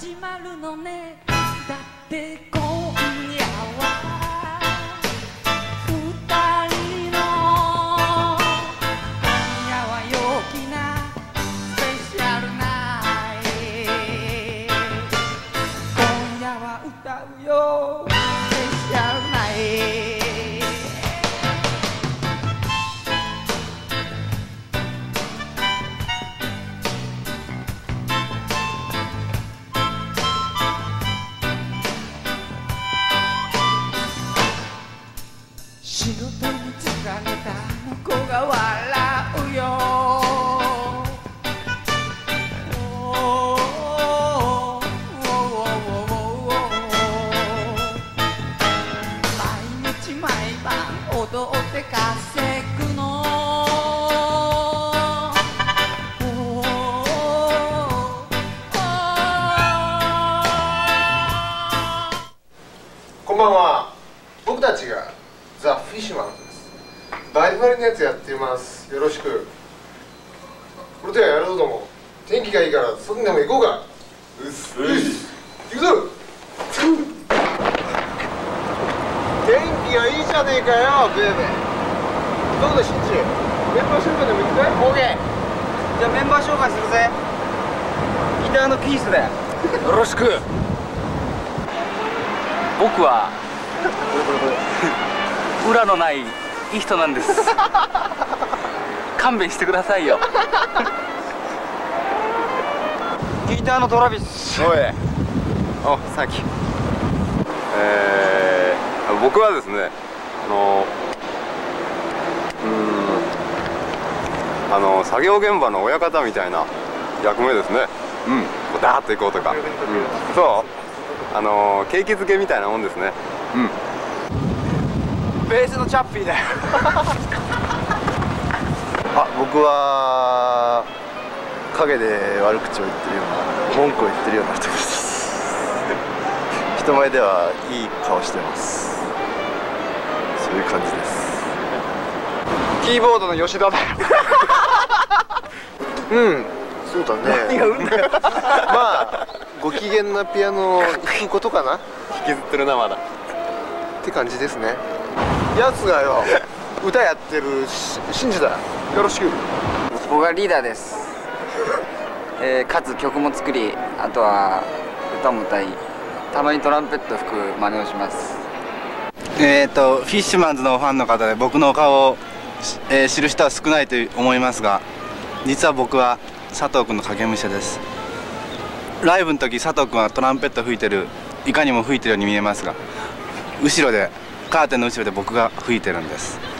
始まるのね。だって毎日毎晩踊って稼ぐの。こんばんは。僕たちがザ・フィッシュマンバリバリのやつやってます。よろしく。これではやろうとも天気がいいから外にでも行こうか。うっす。うっす行くぞ天気がいいじゃねえかよベーベーどうだシンジメンバー紹介でも行くかいオーケー。じゃあメンバー紹介するぜ。ギターのキースだよ。よろしく。僕は 裏のないいい人なんです。勘弁してくださいよ。ギターのトラビス。おい。おサンキ。ューえー、僕はですねあのうーんあの作業現場の親方みたいな役目ですね。うん。こうダーッと行こうとか、うん、そう。あの景気づけみたいなもんですね。うんベースのチャッピーだよ。あ僕は陰で悪口を言ってるような文句を言ってるような人です。人前ではいい顔してます。そういう感じです。キーボードの吉田だよ。うんそうだね。何がうんだよ。まあご機嫌なピアノを弾くことかな。引きずってるなまだ。って感じですねやつがよ歌やってるし真司だよろしく。僕はリーダーです、えー、かつ曲も作りあとは歌も歌いたまにトランペット吹く真似をします。えー、とフィッシュマンズのファンの方で僕の顔を、えー知る人は少ないと思いますが実は僕は佐藤君の影武者です。ライブの時佐藤君はトランペット吹いてるいかにも吹いてるように見えますが後ろでカーテンの後ろで僕が吹いてるんです。